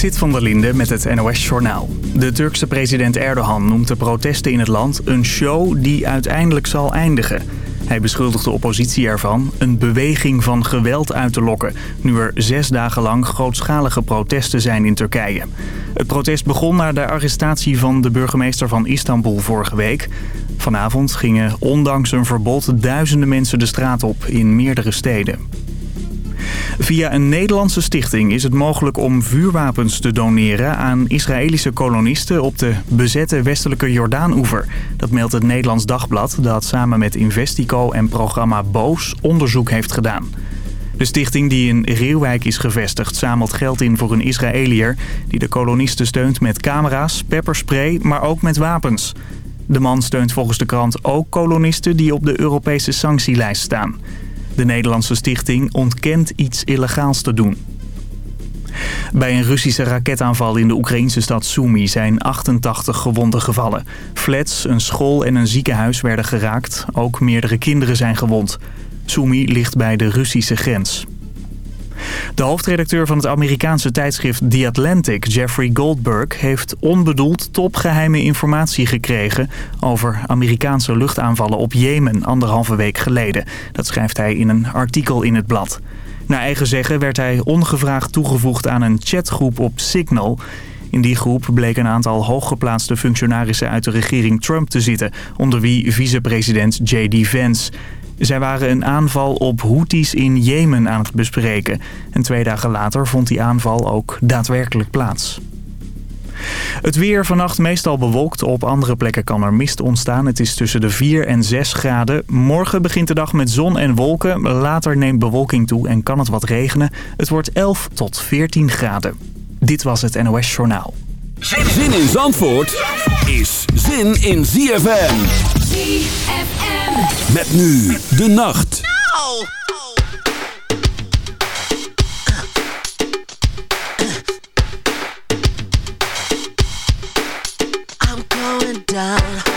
Zit van der Linde met het NOS-journaal. De Turkse president Erdogan noemt de protesten in het land een show die uiteindelijk zal eindigen. Hij beschuldigt de oppositie ervan een beweging van geweld uit te lokken... nu er zes dagen lang grootschalige protesten zijn in Turkije. Het protest begon na de arrestatie van de burgemeester van Istanbul vorige week. Vanavond gingen ondanks een verbod duizenden mensen de straat op in meerdere steden. Via een Nederlandse stichting is het mogelijk om vuurwapens te doneren aan Israëlische kolonisten op de bezette westelijke Jordaan-oever. Dat meldt het Nederlands Dagblad dat samen met Investico en programma BOOS onderzoek heeft gedaan. De stichting die in Reeuwijk is gevestigd zamelt geld in voor een Israëliër... die de kolonisten steunt met camera's, pepperspray, maar ook met wapens. De man steunt volgens de krant ook kolonisten die op de Europese sanctielijst staan. De Nederlandse stichting ontkent iets illegaals te doen. Bij een Russische raketaanval in de Oekraïnse stad Sumy zijn 88 gewonden gevallen. Flats, een school en een ziekenhuis werden geraakt. Ook meerdere kinderen zijn gewond. Sumy ligt bij de Russische grens. De hoofdredacteur van het Amerikaanse tijdschrift The Atlantic, Jeffrey Goldberg... heeft onbedoeld topgeheime informatie gekregen... over Amerikaanse luchtaanvallen op Jemen anderhalve week geleden. Dat schrijft hij in een artikel in het blad. Naar eigen zeggen werd hij ongevraagd toegevoegd aan een chatgroep op Signal... In die groep bleek een aantal hooggeplaatste functionarissen uit de regering Trump te zitten... onder wie vicepresident J.D. Vance. Zij waren een aanval op Houthis in Jemen aan het bespreken. En twee dagen later vond die aanval ook daadwerkelijk plaats. Het weer vannacht meestal bewolkt. Op andere plekken kan er mist ontstaan. Het is tussen de 4 en 6 graden. Morgen begint de dag met zon en wolken. Later neemt bewolking toe en kan het wat regenen. Het wordt 11 tot 14 graden. Dit was het NOS Journaal. Zin in Zandvoort is zin in ZFM. ZFM. Met nu de nacht. No! I'm going down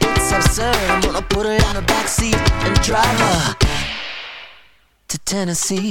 It's absurd. I'm gonna put her in the backseat and drive her to. Tennessee.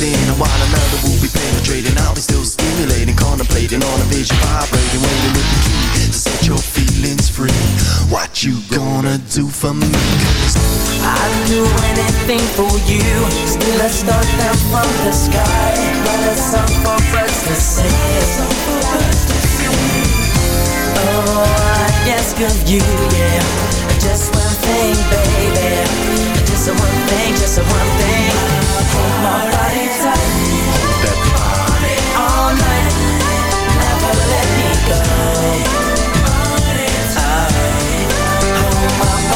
sin While another will be penetrating I'll be still stimulating Contemplating on a vision Vibrating Waiting with the key To set your feelings free. What you gonna do for me? Cause I'd do anything for you. Still a start down from the sky. Write a song for birds to sing Oh, I ask of you, yeah. Just one thing, baby. Just one thing, just one thing. Hold my body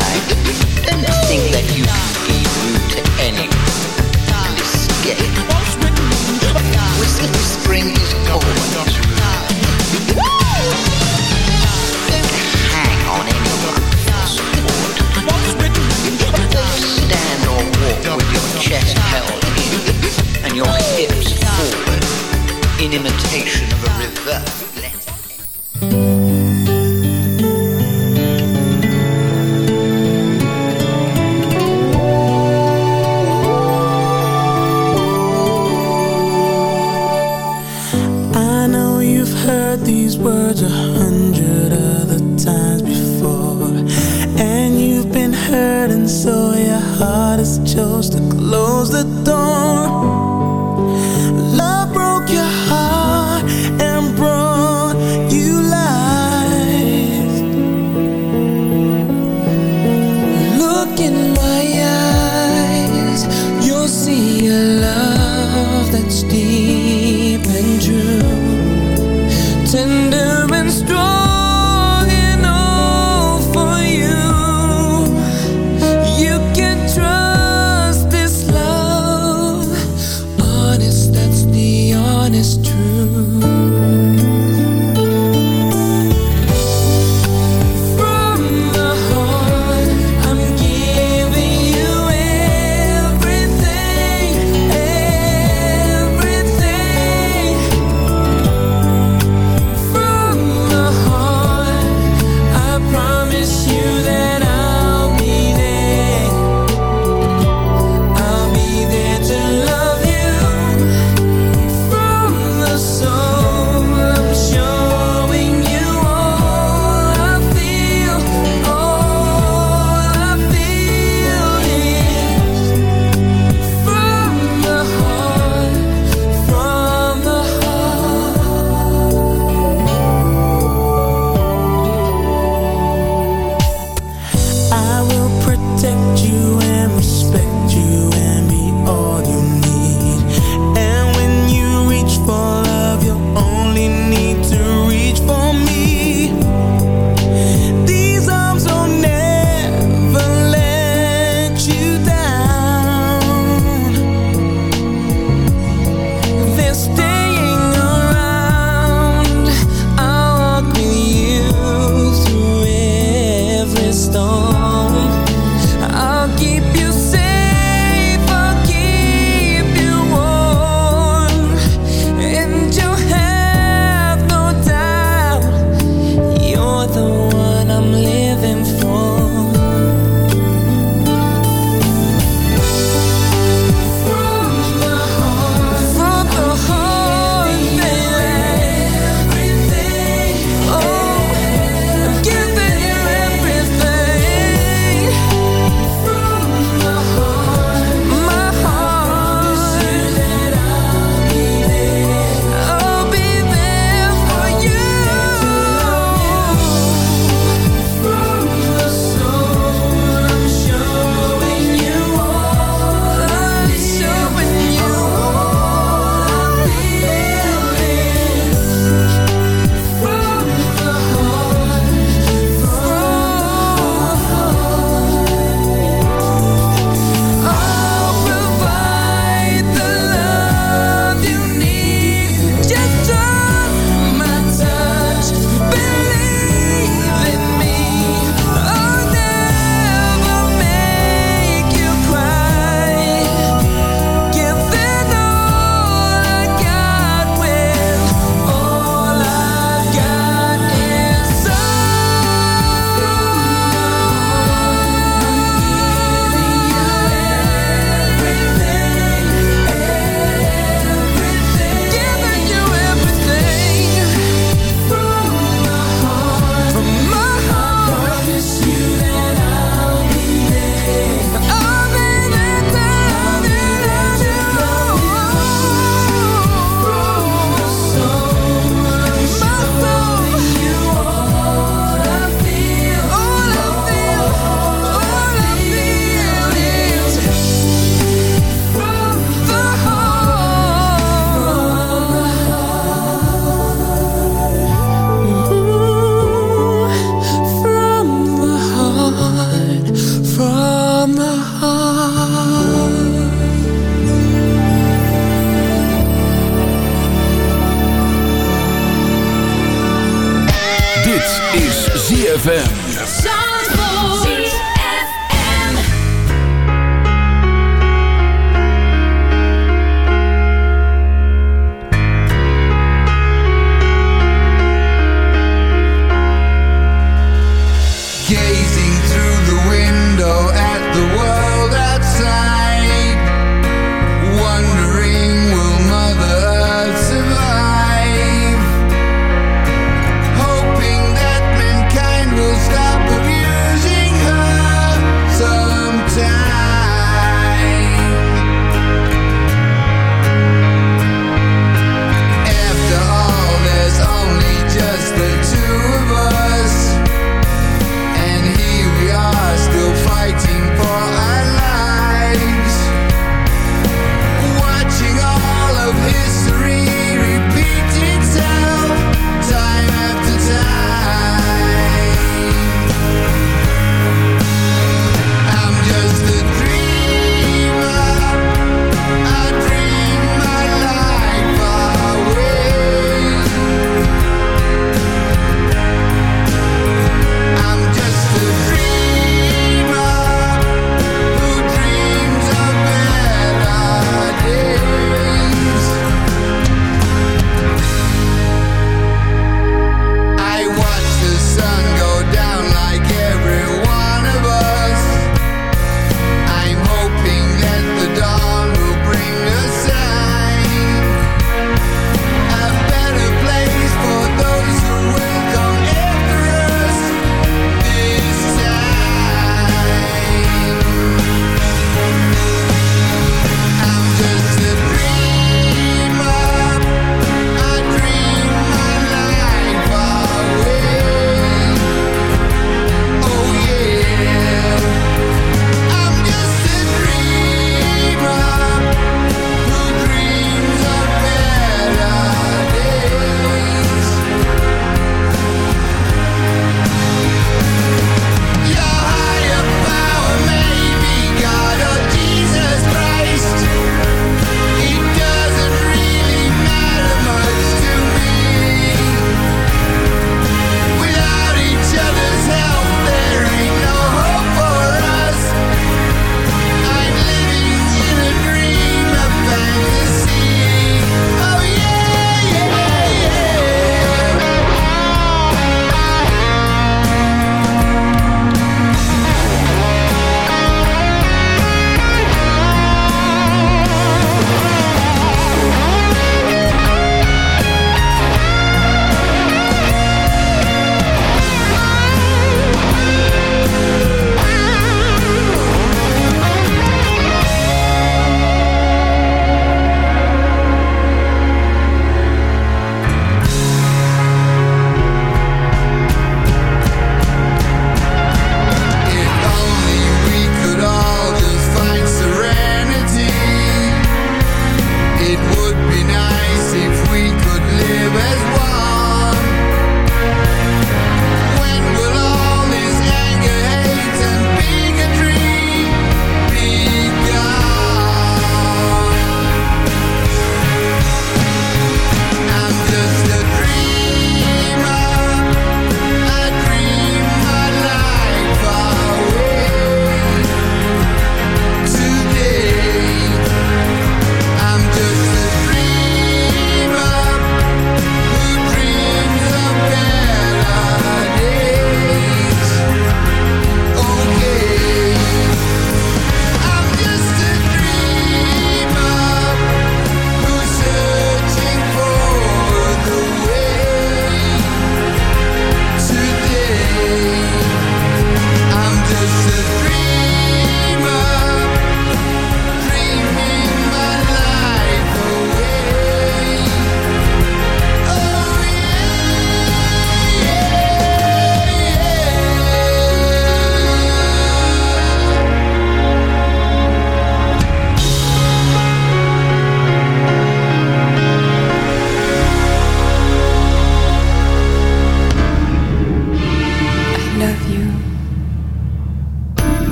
Society.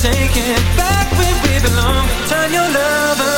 Take it back where we belong. Turn your love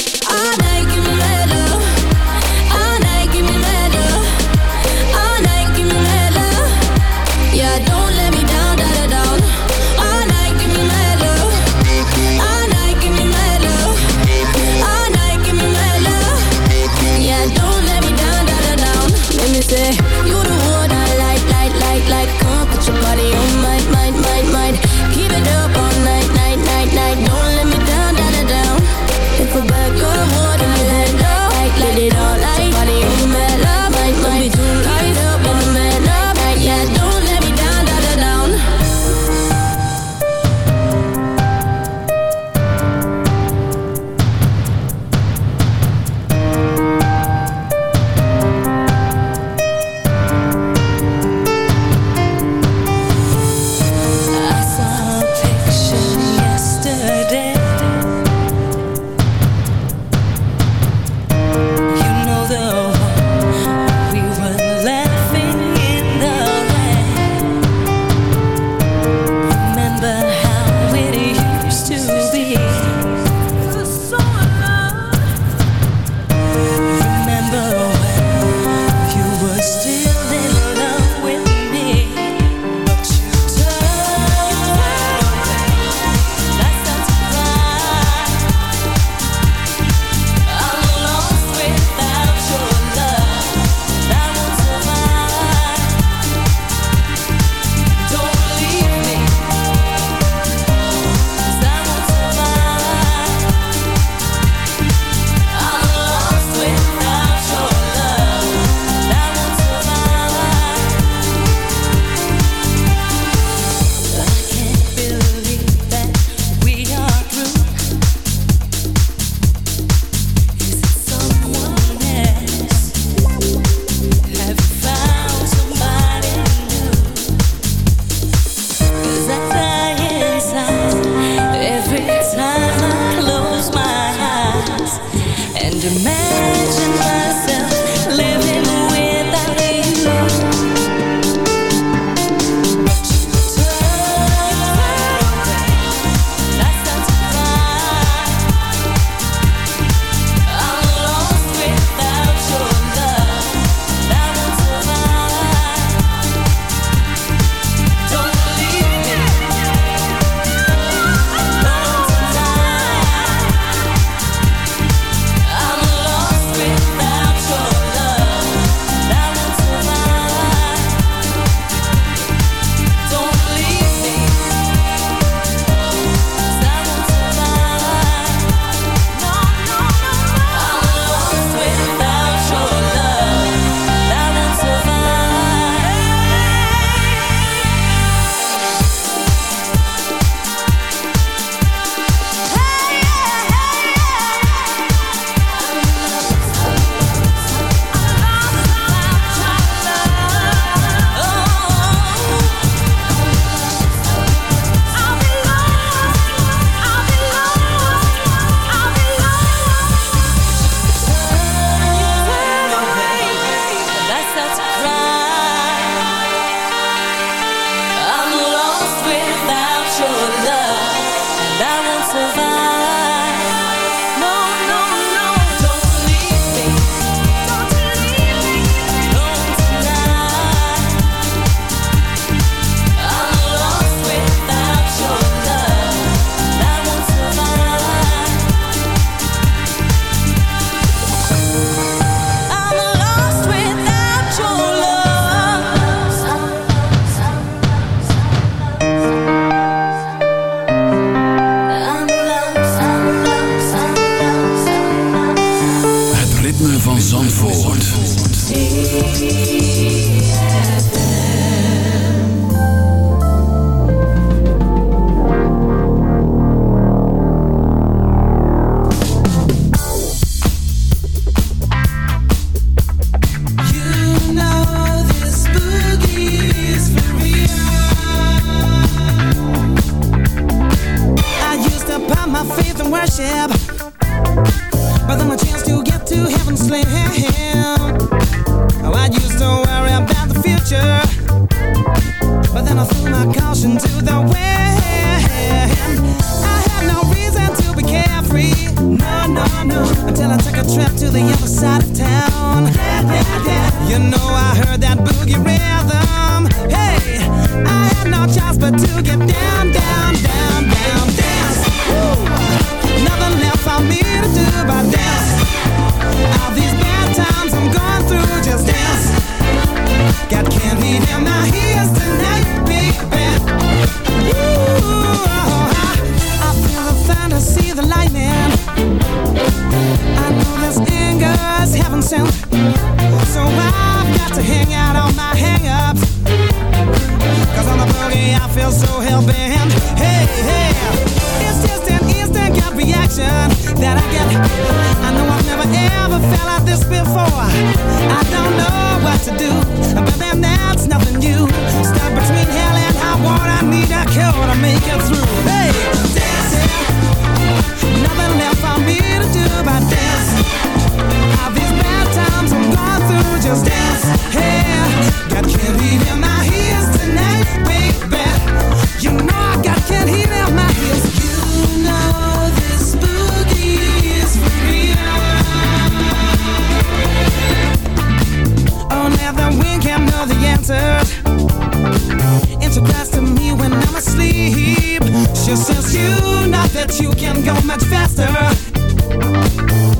just since you know that you can go much faster.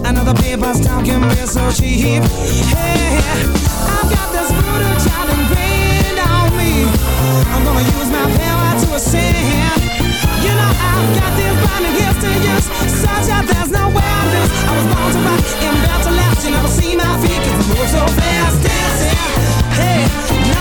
another paper's the people's can be so cheap. Hey, I've got this brutal child ingrained on me. I'm gonna use my power to ascend. You know I've got this blinding gifts to use, such that there's no way I'm. I was born to rock and built to last. You never see my feet 'cause I move so fast dancing. Hey.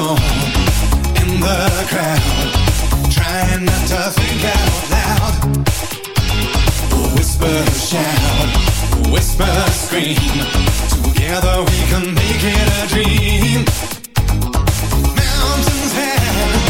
in the crowd, trying not to think out loud. Whisper, shout, whisper, scream. Together we can make it a dream. Mountains high.